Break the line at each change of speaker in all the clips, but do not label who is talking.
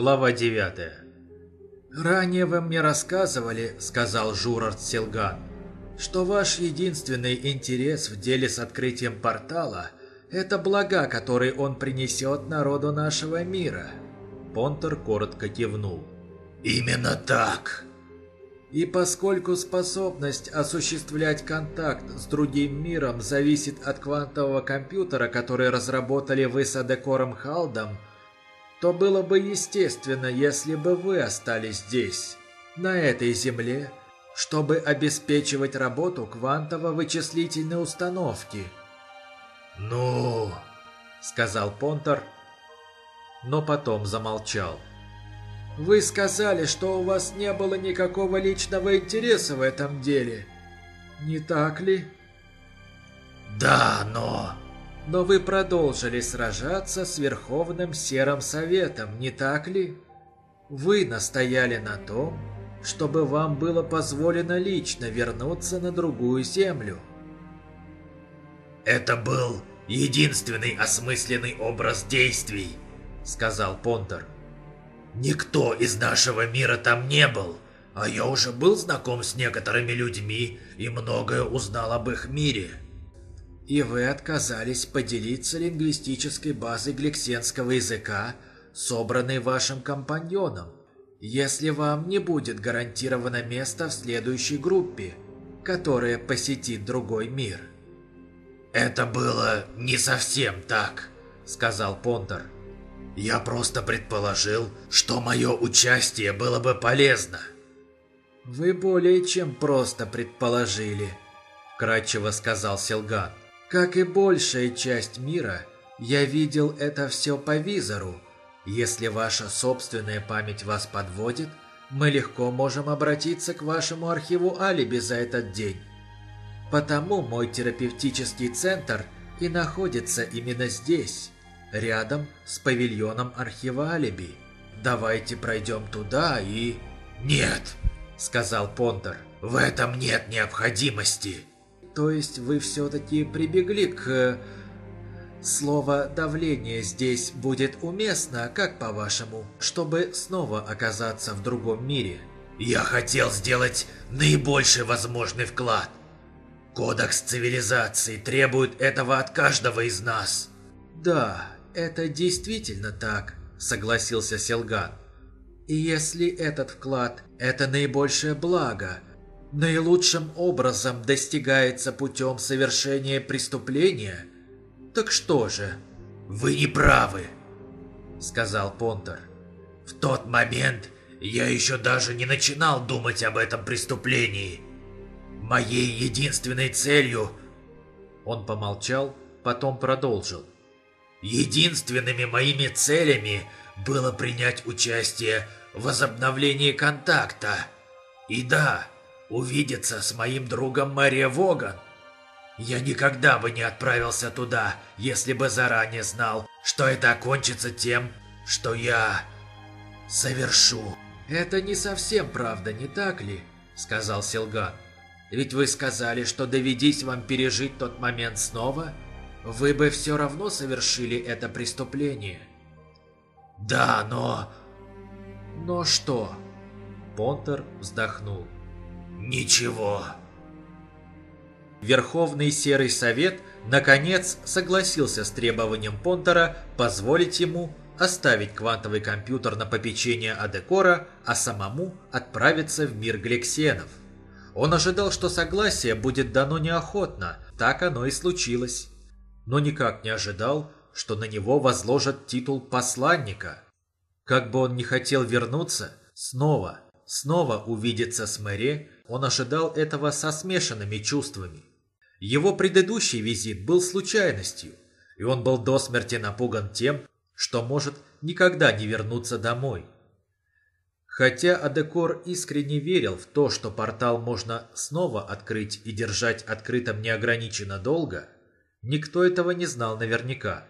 Глава 9 «Ранее вы мне рассказывали, — сказал Журард Селган, — что ваш единственный интерес в деле с открытием портала — это блага, которые он принесет народу нашего мира». Понтер коротко кивнул.
«Именно так!»
И поскольку способность осуществлять контакт с другим миром зависит от квантового компьютера, который разработали вы с Адекором Халдом, то было бы естественно, если бы вы остались здесь, на этой земле, чтобы обеспечивать работу квантово-вычислительной установки.
«Ну...»
— сказал Понтер, но потом замолчал. Вы сказали, что у вас не было никакого личного интереса в этом деле. Не так ли?
Да, но...
Но вы продолжили сражаться с Верховным Серым Советом, не так ли? Вы настояли на том, чтобы вам было позволено лично вернуться на другую землю.
Это был единственный осмысленный образ действий, сказал Понтер. Никто из нашего мира там не был, а я уже был знаком с некоторыми людьми и многое узнал об их мире.
И вы отказались поделиться лингвистической базой гликсенского языка, собранной вашим компаньоном, если вам не будет гарантировано место в следующей группе, которая посетит другой мир.
«Это было не совсем так», — сказал Понтер. Я просто предположил, что мое участие было бы полезно.
Вы более чем просто предположили, кратчево сказал Селган. Как и большая часть мира, я видел это все по визору. Если ваша собственная память вас подводит, мы легко можем обратиться к вашему архиву алиби за этот день. Потому мой терапевтический центр и находится именно здесь рядом с павильоном архива Алиби. Давайте пройдем туда и...
Нет, сказал Понтер, в этом нет необходимости.
То есть вы все-таки прибегли к... Слово «давление» здесь будет уместно, как по-вашему, чтобы снова оказаться в другом мире?
Я хотел сделать наибольший возможный вклад. Кодекс цивилизации требует этого от каждого из нас.
Да, «Это действительно так», — согласился Селган. «И если этот вклад — это наибольшее благо, наилучшим образом достигается путем совершения преступления, так что же?»
«Вы не правы», — сказал Понтер. «В тот момент я еще даже не начинал думать об этом преступлении. Моей единственной целью...»
Он помолчал, потом продолжил.
Единственными моими целями было принять участие в возобновлении контакта. И да, увидеться с моим другом Мария Воган. Я никогда бы не отправился туда, если бы заранее знал, что это окончится тем, что я совершу.
«Это не совсем правда, не так ли?» — сказал Силган. «Ведь вы сказали, что доведись вам пережить тот момент снова, вы бы все равно совершили это преступление.
Да, но...
Но что? Понтер вздохнул.
Ничего.
Верховный Серый Совет наконец согласился с требованием Понтера позволить ему оставить квантовый компьютер на попечение Адекора, а самому отправиться в мир Глексенов. Он ожидал, что согласие будет дано неохотно, так оно и случилось но никак не ожидал, что на него возложат титул посланника. Как бы он ни хотел вернуться, снова, снова увидеться с Мэри, он ожидал этого со смешанными чувствами. Его предыдущий визит был случайностью, и он был до смерти напуган тем, что может никогда не вернуться домой. Хотя Адекор искренне верил в то, что портал можно снова открыть и держать открытым неограниченно долго – Никто этого не знал наверняка.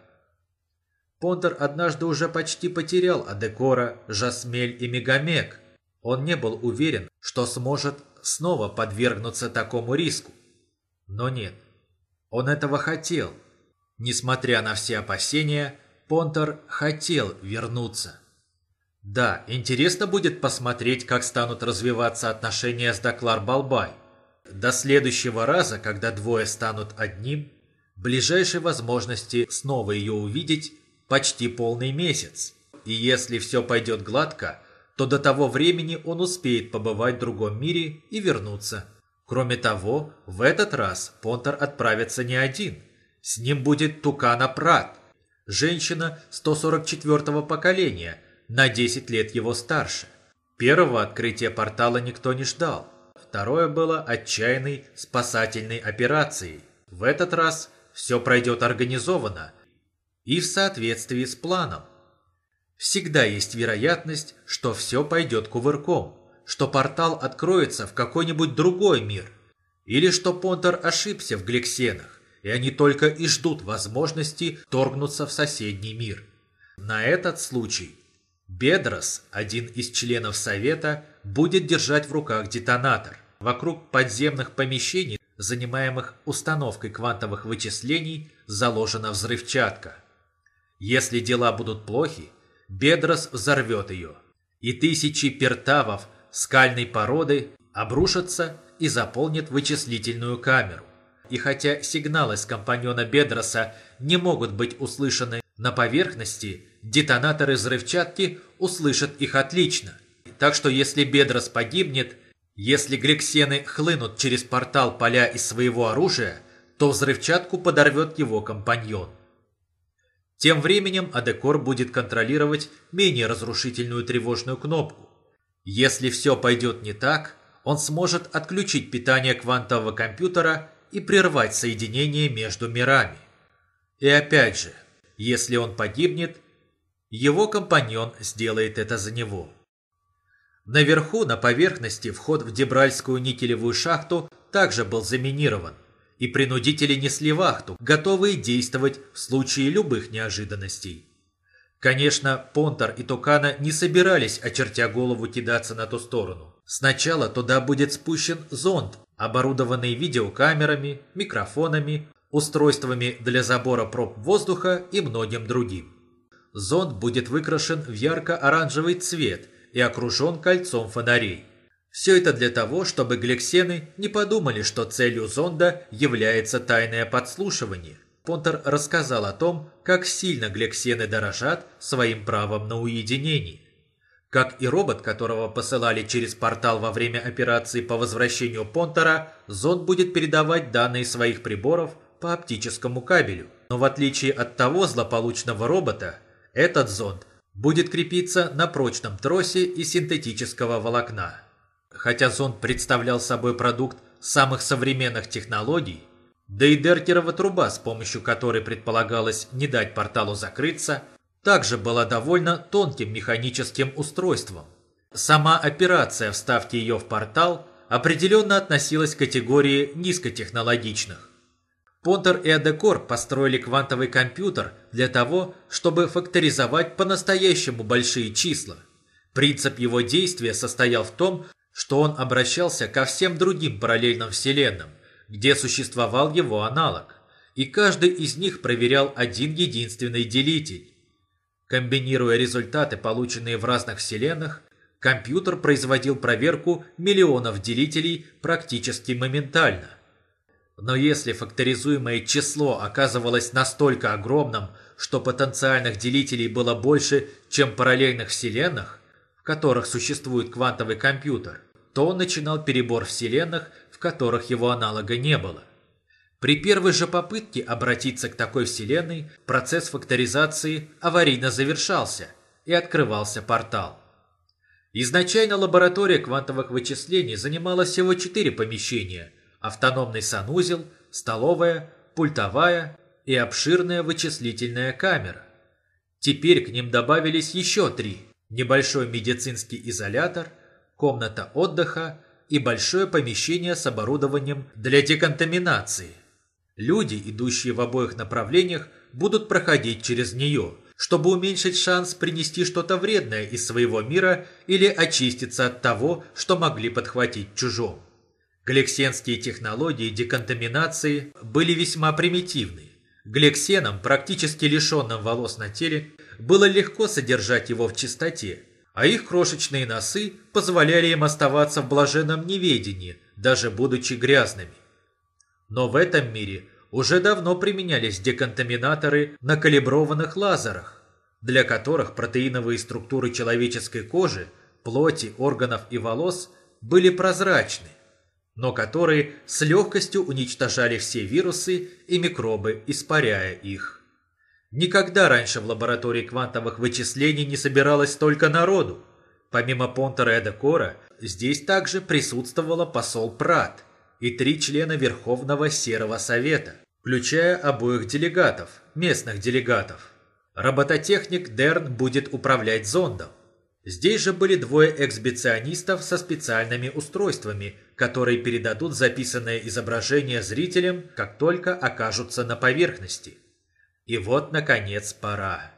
Понтер однажды уже почти потерял Адекора, Жасмель и Мегамек. Он не был уверен, что сможет снова подвергнуться такому риску. Но нет, он этого хотел. Несмотря на все опасения, Понтер хотел вернуться. Да, интересно будет посмотреть, как станут развиваться отношения с Доклар Балбай. До следующего раза, когда двое станут одним, ближайшей возможности снова ее увидеть почти полный месяц. И если все пойдет гладко, то до того времени он успеет побывать в другом мире и вернуться. Кроме того, в этот раз Понтер отправится не один. С ним будет Тукана Прат, женщина 144-го поколения, на 10 лет его старше. Первого открытия портала никто не ждал. Второе было отчаянной спасательной операцией. В этот раз все пройдет организованно и в соответствии с планом. Всегда есть вероятность, что все пойдет кувырком, что портал откроется в какой-нибудь другой мир, или что Понтер ошибся в Гликсенах, и они только и ждут возможности торгнуться в соседний мир. На этот случай Бедрос, один из членов Совета, будет держать в руках детонатор. Вокруг подземных помещений, занимаемых установкой квантовых вычислений, заложена взрывчатка. Если дела будут плохи, Бедрос взорвет ее, и тысячи пертавов скальной породы обрушатся и заполнят вычислительную камеру. И хотя сигналы с компаньона Бедроса не могут быть услышаны на поверхности, детонаторы взрывчатки услышат их отлично. Так что если Бедрос погибнет, если гликсены хлынут через портал поля из своего оружия, то взрывчатку подорвет его компаньон. Тем временем Адекор будет контролировать менее разрушительную тревожную кнопку. Если все пойдет не так, он сможет отключить питание квантового компьютера и прервать соединение между мирами. И опять же, если он погибнет, его компаньон сделает это за него. Наверху, на поверхности, вход в Дебральскую никелевую шахту также был заминирован, и принудители несли вахту, готовые действовать в случае любых неожиданностей. Конечно, Понтер и Тукана не собирались, очертя голову, кидаться на ту сторону. Сначала туда будет спущен зонд, оборудованный видеокамерами, микрофонами, устройствами для забора проб воздуха и многим другим. Зонд будет выкрашен в ярко-оранжевый цвет и окружен кольцом фонарей. Все это для того, чтобы глексены не подумали, что целью зонда является тайное подслушивание. Понтер рассказал о том, как сильно глексены дорожат своим правом на уединение. Как и робот, которого посылали через портал во время операции по возвращению Понтера, зонд будет передавать данные своих приборов по оптическому кабелю. Но в отличие от того злополучного робота, этот зонд будет крепиться на прочном тросе из синтетического волокна. Хотя зонд представлял собой продукт самых современных технологий, да и Дертерова труба, с помощью которой предполагалось не дать порталу закрыться, также была довольно тонким механическим устройством. Сама операция вставки ее в портал определенно относилась к категории низкотехнологичных. Понтер и Адекор построили квантовый компьютер для того, чтобы факторизовать по-настоящему большие числа. Принцип его действия состоял в том, что он обращался ко всем другим параллельным вселенным, где существовал его аналог, и каждый из них проверял один единственный делитель. Комбинируя результаты, полученные в разных вселенных, компьютер производил проверку миллионов делителей практически моментально. Но если факторизуемое число оказывалось настолько огромным, что потенциальных делителей было больше, чем параллельных вселенных, которых существует квантовый компьютер, то он начинал перебор вселенных, в которых его аналога не было. При первой же попытке обратиться к такой вселенной, процесс факторизации аварийно завершался и открывался портал. Изначально лаборатория квантовых вычислений занимала всего четыре помещения – автономный санузел, столовая, пультовая и обширная вычислительная камера. Теперь к ним добавились еще три – небольшой медицинский изолятор, комната отдыха и большое помещение с оборудованием для деконтаминации. Люди, идущие в обоих направлениях, будут проходить через нее, чтобы уменьшить шанс принести что-то вредное из своего мира или очиститься от того, что могли подхватить чужом. Глексенские технологии деконтаминации были весьма примитивны. Глексенам, практически лишенным волос на теле, было легко содержать его в чистоте. а их крошечные носы позволяли им оставаться в блаженном неведении, даже будучи грязными. Но в этом мире уже давно применялись деконтаминаторы на калиброванных лазерах, для которых протеиновые структуры человеческой кожи, плоти, органов и волос были прозрачны, но которые с легкостью уничтожали все вирусы и микробы, испаряя их. Никогда раньше в лаборатории квантовых вычислений не собиралось столько народу. Помимо Понтера и Декора, здесь также присутствовала посол Прат и три члена Верховного Серого Совета, включая обоих делегатов, местных делегатов. Робототехник Дерн будет управлять зондом. Здесь же были двое эксбиционистов со специальными устройствами, которые передадут записанное изображение зрителям, как только окажутся на поверхности. И вот, наконец, пора.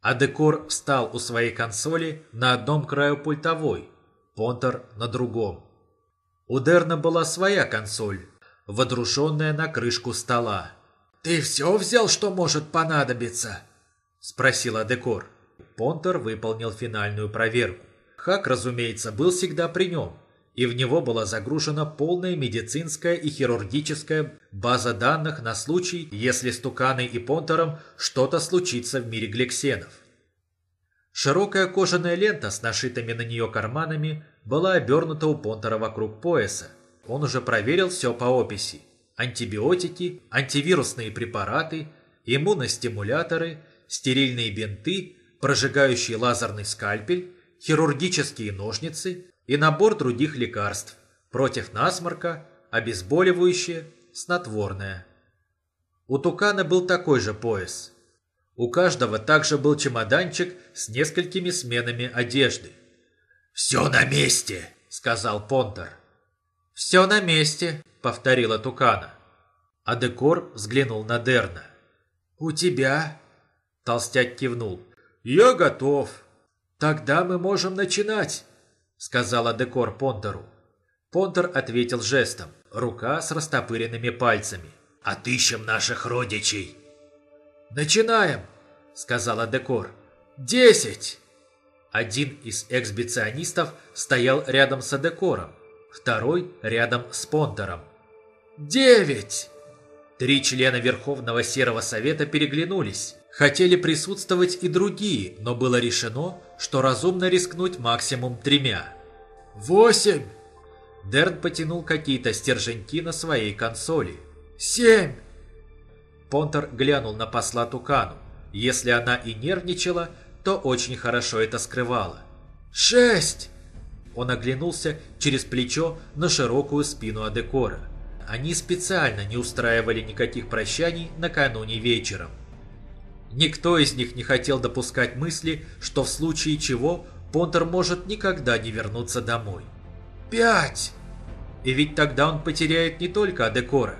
Адекор встал у своей консоли на одном краю пультовой, Понтер на другом. У Дерна была своя консоль, водрушенная на крышку стола.
«Ты все взял, что может понадобиться?»
– спросил Адекор. Понтер выполнил финальную проверку. Хак, разумеется, был всегда при нем, и в него была загружена полная медицинская и хирургическая база данных на случай, если с Туканой и Понтером что-то случится в мире гликсенов. Широкая кожаная лента с нашитыми на нее карманами была обернута у Понтера вокруг пояса. Он уже проверил все по описи. Антибиотики, антивирусные препараты, иммуностимуляторы, стерильные бинты, прожигающий лазерный скальпель, хирургические ножницы, и набор других лекарств против насморка, обезболивающее, снотворное. У Тукана был такой же пояс. У каждого также был чемоданчик с несколькими сменами одежды.
«Все на месте», — сказал Понтер.
«Все на месте», — повторила Тукана. А Декор взглянул на Дерна.
«У тебя?»
Толстяк кивнул.
«Я готов».
«Тогда мы можем начинать», сказала Декор Понтеру. Понтер ответил жестом, рука с растопыренными пальцами.
«Отыщем наших родичей!»
«Начинаем!» – сказала Декор. «Десять!» Один из эксбиционистов стоял рядом с Декором, второй рядом с Понтером. «Девять!» Три члена Верховного Серого Совета переглянулись. Хотели присутствовать и другие, но было решено, что разумно рискнуть максимум тремя.
«Восемь!»
Дерн потянул какие-то стерженьки на своей консоли.
«Семь!»
Понтер глянул на посла Тукану. Если она и нервничала, то очень хорошо это скрывала.
«Шесть!»
Он оглянулся через плечо на широкую спину Адекора. Они специально не устраивали никаких прощаний накануне вечером. Никто из них не хотел допускать мысли, что в случае чего Понтер может никогда не вернуться домой.
«Пять!»
И ведь тогда он потеряет не только Адекора.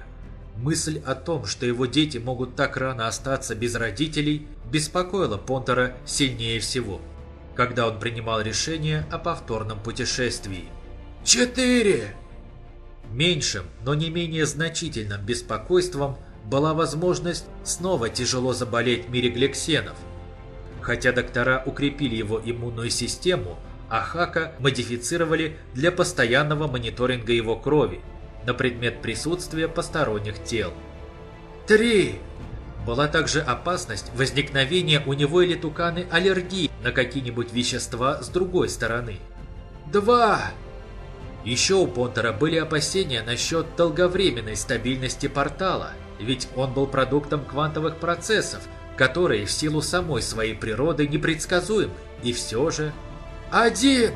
Мысль о том, что его дети могут так рано остаться без родителей, беспокоила Понтера сильнее всего, когда он принимал решение о повторном путешествии.
«Четыре!»
Меньшим, но не менее значительным беспокойством – была возможность снова тяжело заболеть в мире глексенов. Хотя доктора укрепили его иммунную систему, а Хака модифицировали для постоянного мониторинга его крови на предмет присутствия посторонних тел.
Три!
Была также опасность возникновения у него или туканы аллергии на какие-нибудь вещества с другой стороны.
Два!
Еще у Понтера были опасения насчет долговременной стабильности портала – ведь он был продуктом квантовых процессов, которые в силу самой своей природы непредсказуемы. И все же...
Один!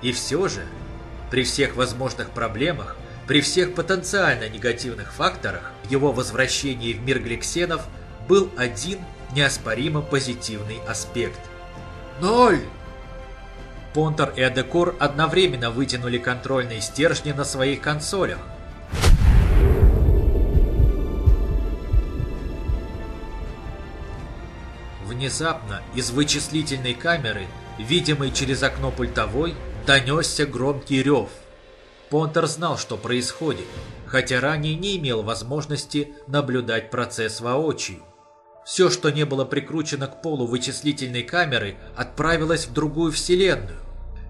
И все же, при всех возможных проблемах, при всех потенциально негативных факторах, его возвращении в мир гликсенов был один неоспоримо позитивный аспект.
Ноль!
Понтер и Адекор одновременно вытянули контрольные стержни на своих консолях, Внезапно из вычислительной камеры, видимой через окно пультовой, донесся громкий рев. Понтер знал, что происходит, хотя ранее не имел возможности наблюдать процесс воочию. Все, что не было прикручено к полу вычислительной камеры, отправилось в другую вселенную.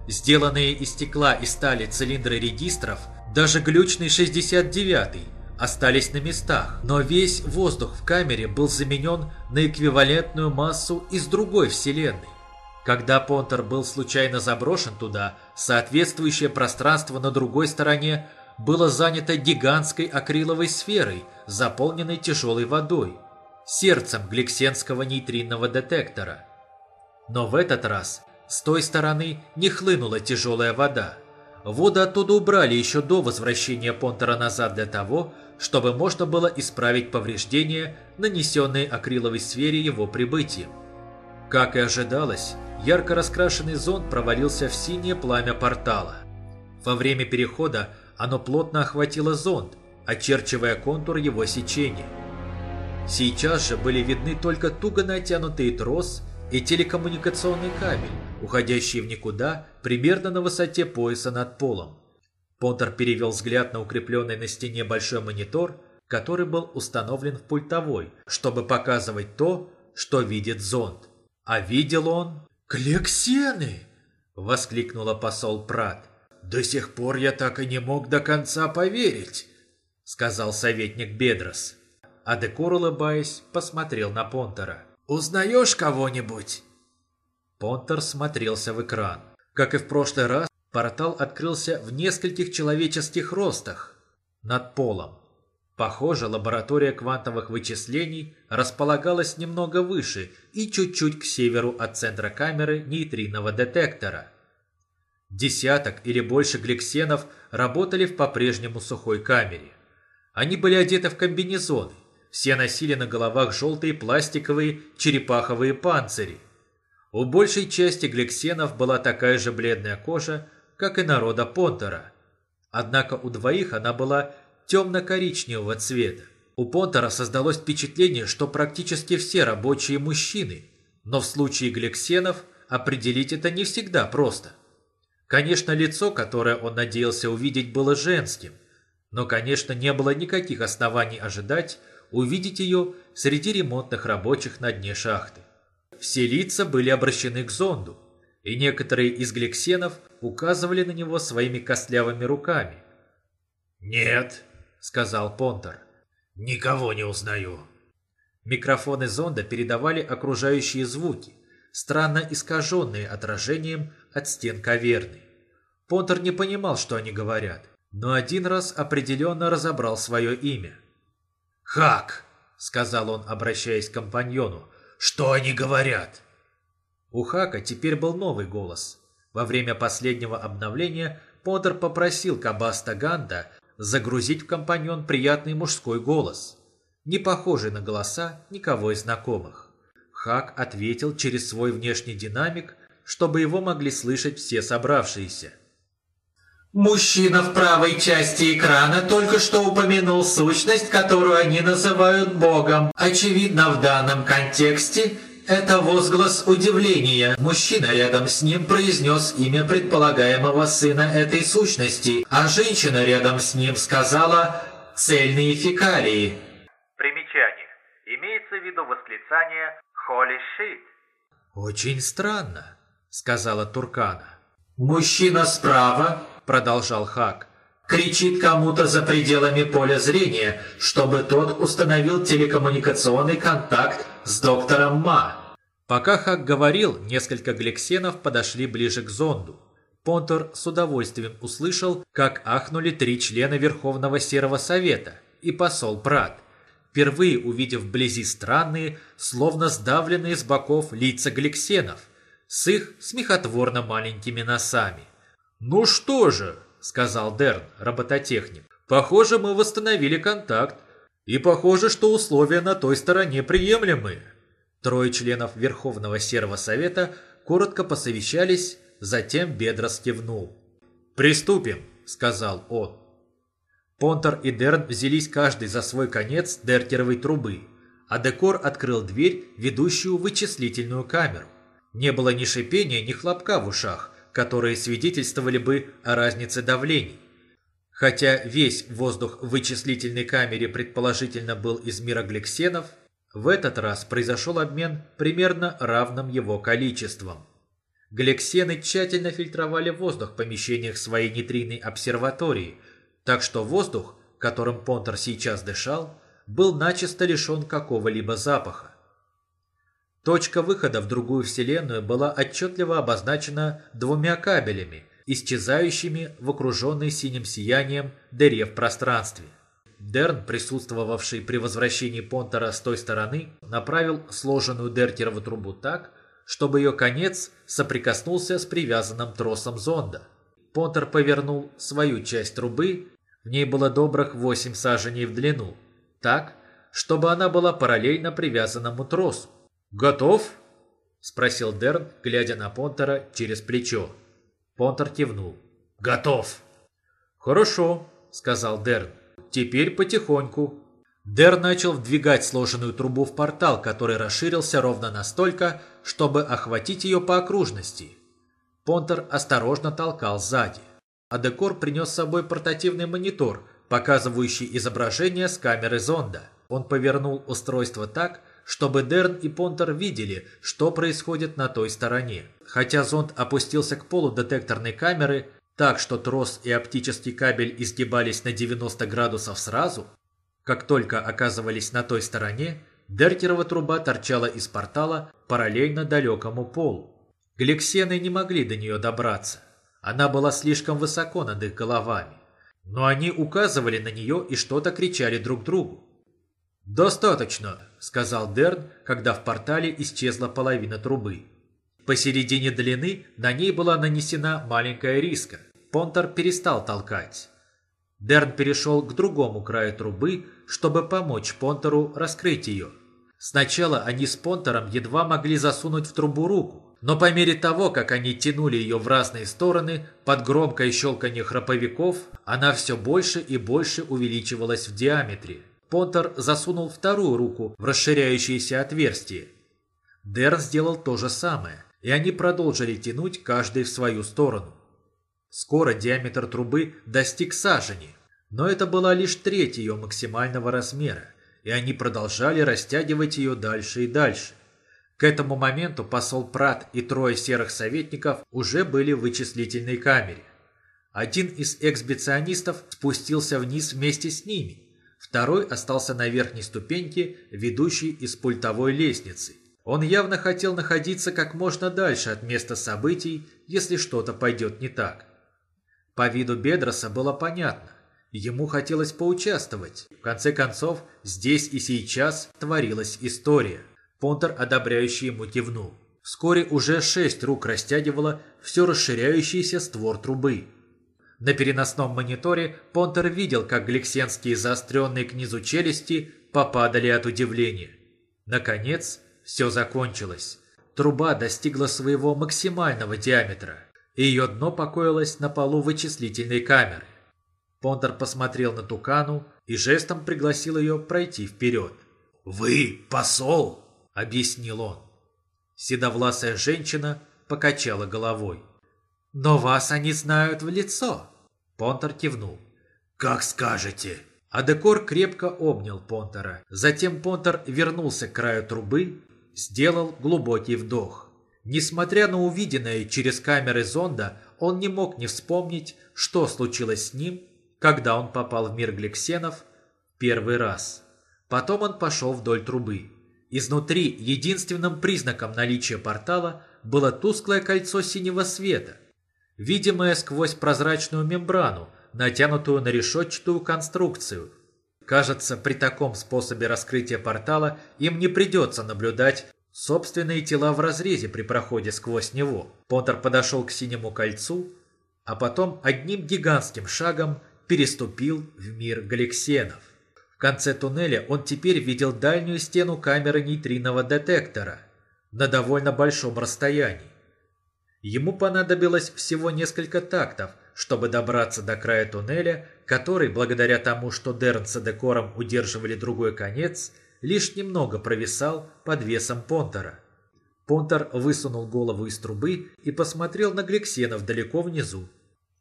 Сделанные из стекла и стали цилиндры регистров, даже глючный 69-й, остались на местах, но весь воздух в камере был заменен на эквивалентную массу из другой вселенной. Когда Понтер был случайно заброшен туда, соответствующее пространство на другой стороне было занято гигантской акриловой сферой, заполненной тяжелой водой, сердцем гликсенского нейтринного детектора. Но в этот раз с той стороны не хлынула тяжелая вода. Воду оттуда убрали еще до возвращения Понтера назад для того, чтобы можно было исправить повреждения, нанесенные акриловой сфере его прибытием. Как и ожидалось, ярко раскрашенный зонд провалился в синее пламя портала. Во время перехода оно плотно охватило зонд, очерчивая контур его сечения. Сейчас же были видны только туго натянутый трос и телекоммуникационный кабель, уходящий в никуда примерно на высоте пояса над полом. Понтер перевел взгляд на укрепленный на стене большой монитор, который был установлен в пультовой, чтобы показывать то, что видит зонд. А видел он... «Клексены!» — воскликнула посол Прат. «До сих пор я так и не мог до конца поверить», — сказал советник Бедрос. А Декор, улыбаясь, посмотрел на Понтера. «Узнаешь кого-нибудь?» Понтер смотрелся в экран. Как и в прошлый раз, портал открылся в нескольких человеческих ростах над полом. Похоже, лаборатория квантовых вычислений располагалась немного выше и чуть-чуть к северу от центра камеры нейтриного детектора. Десяток или больше гликсенов работали в по-прежнему сухой камере. Они были одеты в комбинезоны, все носили на головах желтые пластиковые черепаховые панцири. У большей части гликсенов была такая же бледная кожа, как и народа Понтера. Однако у двоих она была темно-коричневого цвета. У Понтера создалось впечатление, что практически все рабочие мужчины, но в случае гликсенов определить это не всегда просто. Конечно, лицо, которое он надеялся увидеть, было женским, но, конечно, не было никаких оснований ожидать увидеть ее среди ремонтных рабочих на дне шахты. Все лица были обращены к зонду, и некоторые из гликсенов указывали на него своими костлявыми руками.
«Нет», сказал Понтер. «Никого не узнаю».
Микрофоны зонда передавали окружающие звуки, странно искаженные отражением от стен каверны. Понтер не понимал, что они говорят, но один раз определенно разобрал свое имя.
«Хак!» — сказал он, обращаясь к компаньону. «Что они говорят?»
У Хака теперь был новый голос. Во время последнего обновления Понтер попросил Кабаста Ганда загрузить в компаньон приятный мужской голос, не похожий на голоса никого из знакомых. Хак ответил через свой внешний динамик, чтобы его могли слышать все собравшиеся.
Мужчина в правой части экрана только что упомянул сущность, которую они называют Богом. Очевидно, в данном контексте это возглас удивления. Мужчина рядом с ним произнес имя предполагаемого сына этой сущности, а женщина рядом с ним сказала «цельные фекалии».
Примечание. Имеется в виду восклицание «Holy shit».
«Очень странно», — сказала Туркана.
«Мужчина справа», — продолжал Хак, — кричит кому-то за пределами поля зрения, чтобы тот установил телекоммуникационный контакт с доктором Ма.
Пока Хак говорил, несколько гликсенов подошли ближе к зонду. Понтер с удовольствием услышал, как ахнули три члена Верховного Серого Совета и посол Прат, впервые увидев вблизи странные, словно сдавленные с боков лица гликсенов, с их смехотворно маленькими носами. «Ну что же», — сказал Дерн, робототехник, — «похоже, мы восстановили контакт. И похоже, что условия на той стороне приемлемые. Трое членов Верховного Серого Совета коротко посовещались, затем Бедрос кивнул. «Приступим», — сказал он. Понтер и Дерн взялись каждый за свой конец дертеровой трубы, а Декор открыл дверь, ведущую в вычислительную камеру. Не было ни шипения, ни хлопка в ушах, которые свидетельствовали бы о разнице давлений. Хотя весь воздух в вычислительной камере предположительно был из мира гликсенов, В этот раз произошел обмен примерно равным его количеством. Глексены тщательно фильтровали воздух в помещениях своей нейтринной обсерватории, так что воздух, которым Понтер сейчас дышал, был начисто лишен какого-либо запаха. Точка выхода в другую вселенную была отчетливо обозначена двумя кабелями, исчезающими в окруженной синим сиянием дыре в пространстве. Дерн, присутствовавший при возвращении Понтера с той стороны, направил сложенную Дертерову трубу так, чтобы ее конец соприкоснулся с привязанным тросом зонда. Понтер повернул свою часть трубы, в ней было добрых 8 саженей в длину, так, чтобы она была параллельно привязанному тросу. «Готов?» – спросил Дерн, глядя на Понтера через плечо. Понтер кивнул.
«Готов!»
«Хорошо», – сказал Дерн. «Теперь потихоньку». Дер начал вдвигать сложенную трубу в портал, который расширился ровно настолько, чтобы охватить ее по окружности. Понтер осторожно толкал сзади. А Декор принес с собой портативный монитор, показывающий изображение с камеры зонда. Он повернул устройство так, чтобы Дерн и Понтер видели, что происходит на той стороне. Хотя зонд опустился к полу детекторной камеры, так что трос и оптический кабель изгибались на 90 градусов сразу, как только оказывались на той стороне, Дертерова труба торчала из портала параллельно далекому полу. Гликсены не могли до нее добраться. Она была слишком высоко над их головами. Но они указывали на нее и что-то кричали друг другу. «Достаточно», — сказал Дерн, когда в портале исчезла половина трубы. Посередине длины на ней была нанесена маленькая риска. Понтер перестал толкать. Дерн перешел к другому краю трубы, чтобы помочь Понтеру раскрыть ее. Сначала они с Понтером едва могли засунуть в трубу руку, но по мере того, как они тянули ее в разные стороны, под громкое щелканье храповиков, она все больше и больше увеличивалась в диаметре. Понтер засунул вторую руку в расширяющееся отверстие. Дерн сделал то же самое, и они продолжили тянуть каждый в свою сторону. Скоро диаметр трубы достиг сажени, но это была лишь треть ее максимального размера, и они продолжали растягивать ее дальше и дальше. К этому моменту посол Прат и трое серых советников уже были в вычислительной камере. Один из эксбиционистов спустился вниз вместе с ними, Второй остался на верхней ступеньке, ведущей из пультовой лестницы. Он явно хотел находиться как можно дальше от места событий, если что-то пойдет не так. По виду Бедроса было понятно. Ему хотелось поучаствовать. В конце концов, здесь и сейчас творилась история. Понтер, одобряющий ему кивнул. Вскоре уже шесть рук растягивало все расширяющийся створ трубы. На переносном мониторе Понтер видел, как гликсенские заостренные к низу челюсти попадали от удивления. Наконец, все закончилось. Труба достигла своего максимального диаметра, и ее дно покоилось на полу вычислительной камеры. Понтер посмотрел на Тукану и жестом пригласил ее пройти вперед.
«Вы посол?»
– объяснил он. Седовласая женщина покачала головой. «Но вас они знают в лицо», Понтер кивнул.
«Как скажете».
Адекор крепко обнял Понтера. Затем Понтер вернулся к краю трубы, сделал глубокий вдох. Несмотря на увиденное через камеры зонда, он не мог не вспомнить, что случилось с ним, когда он попал в мир гликсенов первый раз. Потом он пошел вдоль трубы. Изнутри единственным признаком наличия портала было тусклое кольцо синего света, видимое сквозь прозрачную мембрану, натянутую на решетчатую конструкцию. Кажется, при таком способе раскрытия портала им не придется наблюдать собственные тела в разрезе при проходе сквозь него. Поттер подошел к синему кольцу, а потом одним гигантским шагом переступил в мир галексенов. В конце туннеля он теперь видел дальнюю стену камеры нейтриного детектора на довольно большом расстоянии. Ему понадобилось всего несколько тактов, чтобы добраться до края туннеля, который, благодаря тому, что Дерн с Декором удерживали другой конец, лишь немного провисал под весом Понтера. Понтер высунул голову из трубы и посмотрел на Гликсенов далеко внизу.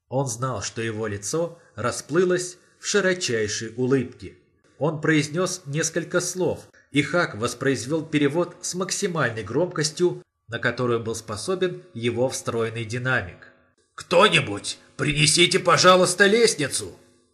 Он знал, что его лицо расплылось в широчайшей улыбке. Он произнес несколько слов, и Хак воспроизвел перевод с максимальной громкостью, на которую был способен его встроенный динамик.
«Кто-нибудь, принесите, пожалуйста, лестницу!»